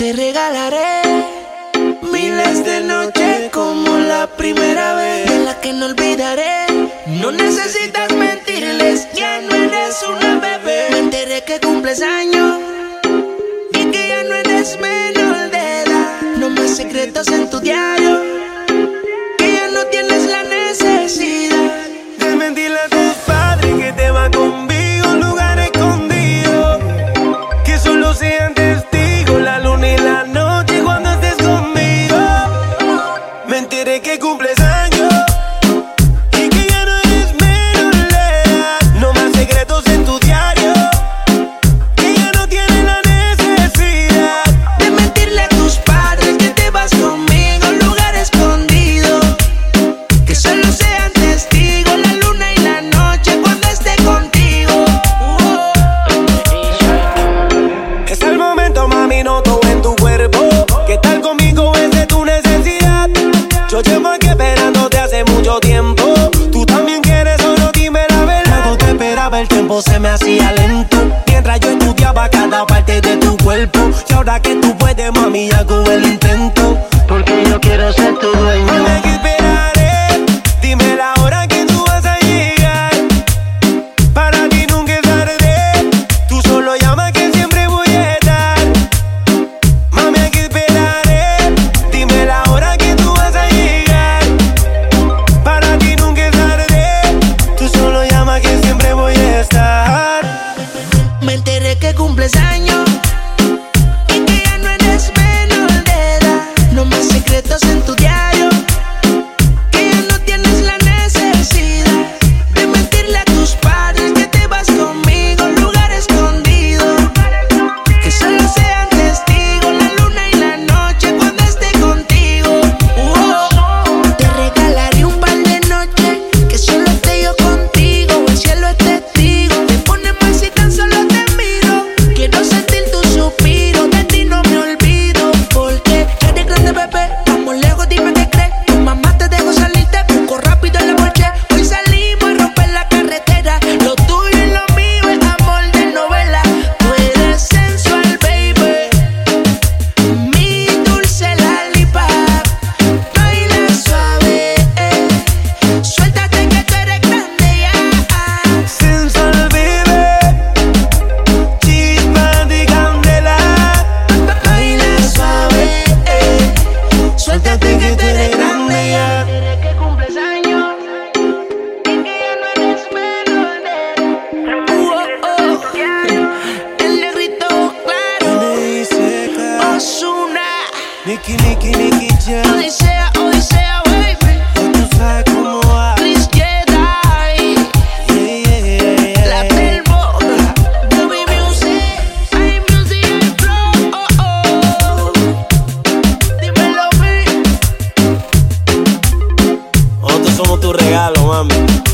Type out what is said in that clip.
Te regalaré miles de noches como la primera vez, de la que no olvidaré. No necesitas mentirles, ya no eres una bebé. Me enteré que cumples años y que ya no eres menor de edad. No más secretos en tu diario. mucho tiempo. Tú también quieres solo dime la verdad. Tanto te esperaba, el tiempo se me hacía lento Nicky, Nicky, Nicky Jam. Odisea, Odisea, baby. Tú sabes cómo va. Yeah, yeah, yeah, yeah. Oh, oh. Nosotros somos tu regalo, mami.